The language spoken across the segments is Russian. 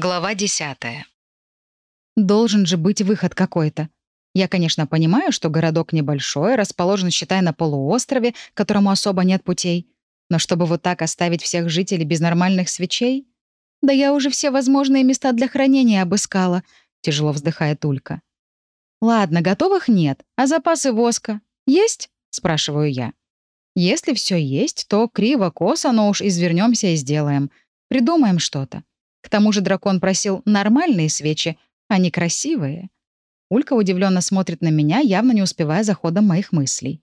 Глава 10. Должен же быть выход какой-то. Я, конечно, понимаю, что городок небольшой, расположен, считай, на полуострове, которому особо нет путей. Но чтобы вот так оставить всех жителей без нормальных свечей? Да я уже все возможные места для хранения обыскала, тяжело вздыхает Улька. Ладно, готовых нет, а запасы воска есть? спрашиваю я. Если все есть, то криво-косо, но уж извернемся и сделаем. Придумаем что-то. К тому же дракон просил нормальные свечи, а не красивые. Улька удивленно смотрит на меня, явно не успевая за ходом моих мыслей.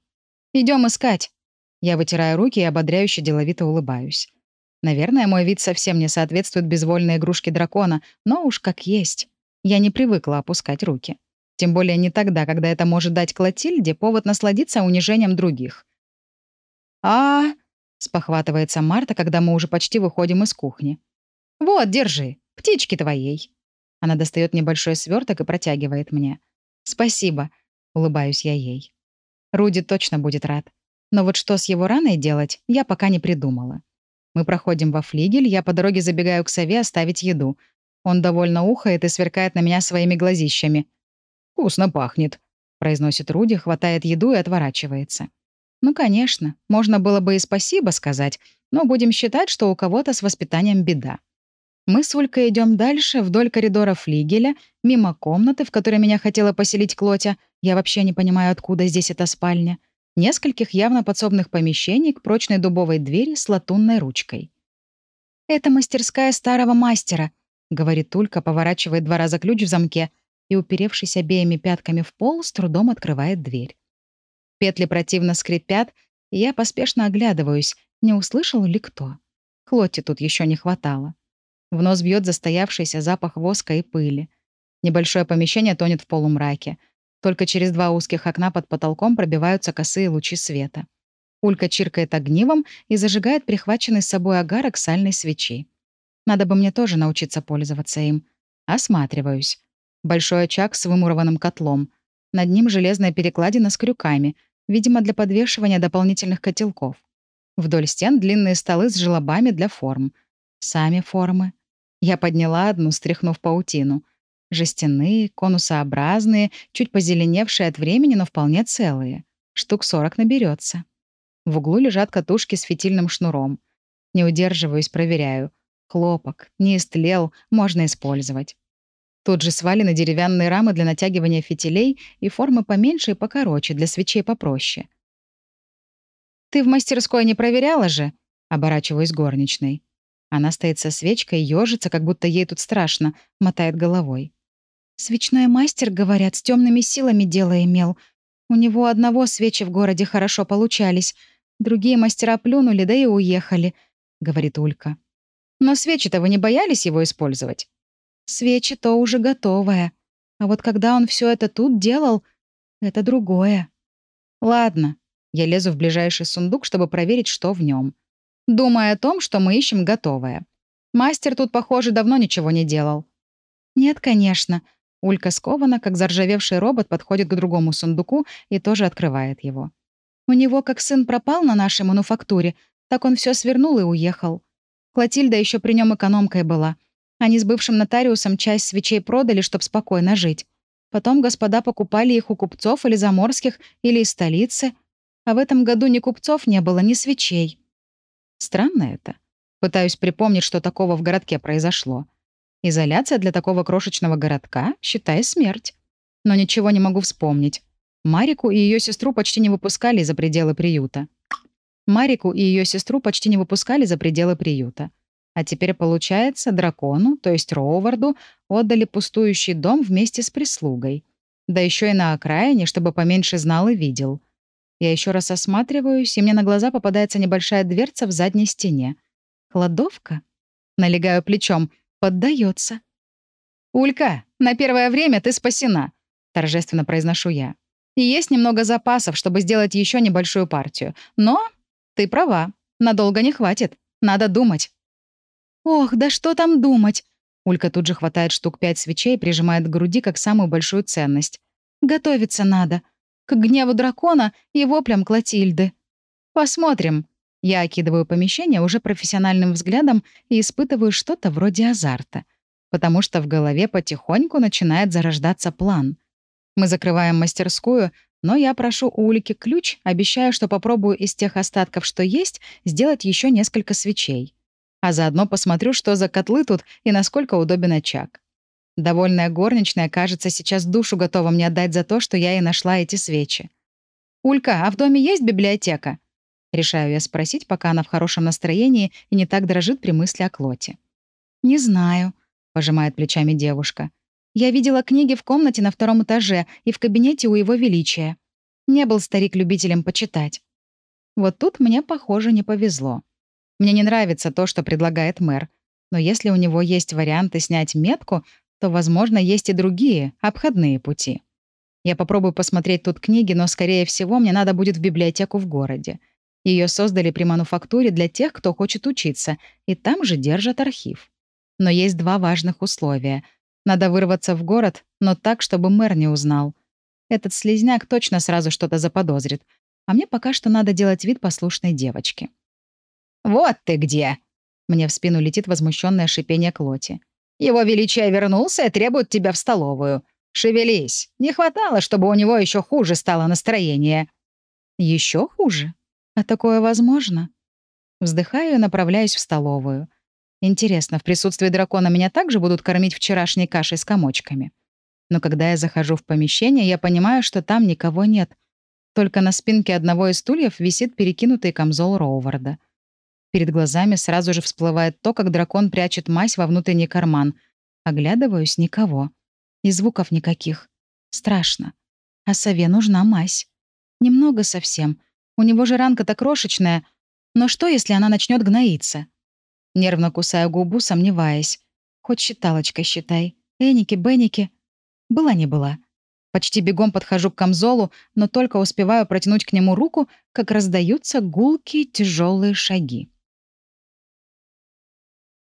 Идем искать. Я вытираю руки и ободряюще деловито улыбаюсь. Наверное, мой вид совсем не соответствует безвольной игрушке дракона, но уж как есть. Я не привыкла опускать руки. Тем более не тогда, когда это может дать Клотильде повод насладиться унижением других. «А...» — спохватывается Марта, когда мы уже почти выходим из кухни. «Вот, держи, птички твоей». Она достает небольшой сверток и протягивает мне. «Спасибо», — улыбаюсь я ей. Руди точно будет рад. Но вот что с его раной делать, я пока не придумала. Мы проходим во флигель, я по дороге забегаю к сове оставить еду. Он довольно ухает и сверкает на меня своими глазищами. «Вкусно пахнет», — произносит Руди, хватает еду и отворачивается. Ну, конечно, можно было бы и спасибо сказать, но будем считать, что у кого-то с воспитанием беда. Мы с Улькой идем дальше, вдоль коридора флигеля, мимо комнаты, в которой меня хотела поселить Клотя. Я вообще не понимаю, откуда здесь эта спальня. Нескольких явно подсобных помещений к прочной дубовой двери с латунной ручкой. «Это мастерская старого мастера», — говорит Улька, поворачивает два раза ключ в замке и, уперевшись обеими пятками в пол, с трудом открывает дверь. Петли противно скрипят, и я поспешно оглядываюсь, не услышал ли кто. Клотти тут еще не хватало. В нос бьет застоявшийся запах воска и пыли. Небольшое помещение тонет в полумраке. Только через два узких окна под потолком пробиваются косые лучи света. Улька чиркает огнивом и зажигает прихваченный с собой агарок сальной свечи. Надо бы мне тоже научиться пользоваться им. Осматриваюсь. Большой очаг с вымурованным котлом. Над ним железная перекладина с крюками, видимо, для подвешивания дополнительных котелков. Вдоль стен длинные столы с желобами для форм. Сами формы. Я подняла одну, стряхнув паутину. Жестяные, конусообразные, чуть позеленевшие от времени, но вполне целые. Штук сорок наберется. В углу лежат катушки с фитильным шнуром. Не удерживаюсь, проверяю. Хлопок, не истлел, можно использовать. Тут же свалены деревянные рамы для натягивания фитилей и формы поменьше и покороче, для свечей попроще. «Ты в мастерской не проверяла же?» — оборачиваюсь горничной. Она стоит со свечкой, ежится, как будто ей тут страшно, мотает головой. «Свечной мастер, говорят, с темными силами дело имел. У него одного свечи в городе хорошо получались. Другие мастера плюнули, да и уехали», — говорит Улька. «Но свечи-то вы не боялись его использовать?» «Свечи то уже готовая. А вот когда он все это тут делал, это другое». «Ладно». Я лезу в ближайший сундук, чтобы проверить, что в нем думая о том, что мы ищем готовое. Мастер тут, похоже, давно ничего не делал. «Нет, конечно». Улька скована, как заржавевший робот, подходит к другому сундуку и тоже открывает его. У него как сын пропал на нашей мануфактуре, так он все свернул и уехал. Клотильда еще при нем экономкой была. Они с бывшим нотариусом часть свечей продали, чтобы спокойно жить. Потом господа покупали их у купцов или заморских, или из столицы. А в этом году ни купцов не было, ни свечей. Странно это. Пытаюсь припомнить, что такого в городке произошло. Изоляция для такого крошечного городка, считай, смерть. Но ничего не могу вспомнить. Марику и ее сестру почти не выпускали за пределы приюта. Марику и ее сестру почти не выпускали за пределы приюта. А теперь, получается, дракону, то есть Роуварду, отдали пустующий дом вместе с прислугой. Да еще и на окраине, чтобы поменьше знал и видел. Я еще раз осматриваюсь, и мне на глаза попадается небольшая дверца в задней стене. Кладовка? Налегаю плечом. Поддается. «Улька, на первое время ты спасена», — торжественно произношу я. «И есть немного запасов, чтобы сделать еще небольшую партию. Но ты права, надолго не хватит. Надо думать». «Ох, да что там думать?» Улька тут же хватает штук пять свечей и прижимает к груди как самую большую ценность. «Готовиться надо к гневу дракона и воплям Клотильды. Посмотрим. Я окидываю помещение уже профессиональным взглядом и испытываю что-то вроде азарта. потому что в голове потихоньку начинает зарождаться план. Мы закрываем мастерскую, но я прошу у Улики ключ, обещаю, что попробую из тех остатков, что есть, сделать еще несколько свечей. А заодно посмотрю, что за котлы тут и насколько удобен очаг. Довольная горничная, кажется, сейчас душу готова мне отдать за то, что я и нашла эти свечи. «Улька, а в доме есть библиотека?» Решаю я спросить, пока она в хорошем настроении и не так дрожит при мысли о Клоте. «Не знаю», — пожимает плечами девушка. «Я видела книги в комнате на втором этаже и в кабинете у Его Величия. Не был старик любителем почитать. Вот тут мне, похоже, не повезло. Мне не нравится то, что предлагает мэр. Но если у него есть варианты снять метку, то, возможно, есть и другие, обходные пути. Я попробую посмотреть тут книги, но, скорее всего, мне надо будет в библиотеку в городе. Ее создали при мануфактуре для тех, кто хочет учиться, и там же держат архив. Но есть два важных условия. Надо вырваться в город, но так, чтобы мэр не узнал. Этот слезняк точно сразу что-то заподозрит. А мне пока что надо делать вид послушной девочки. «Вот ты где!» Мне в спину летит возмущенное шипение Клоти. «Его величие вернулся и требует тебя в столовую. Шевелись. Не хватало, чтобы у него еще хуже стало настроение». Еще хуже? А такое возможно? Вздыхаю и направляюсь в столовую. Интересно, в присутствии дракона меня также будут кормить вчерашней кашей с комочками? Но когда я захожу в помещение, я понимаю, что там никого нет. Только на спинке одного из стульев висит перекинутый камзол Роуварда. Перед глазами сразу же всплывает то, как дракон прячет мазь во внутренний карман. Оглядываюсь — никого. И звуков никаких. Страшно. А сове нужна мазь. Немного совсем, у него же ранка-то крошечная. Но что, если она начнет гноиться? Нервно кусаю губу, сомневаясь. Хоть считалочкой считай. Эники, Бенники. Была не была. Почти бегом подхожу к камзолу, но только успеваю протянуть к нему руку, как раздаются гулкие тяжелые шаги.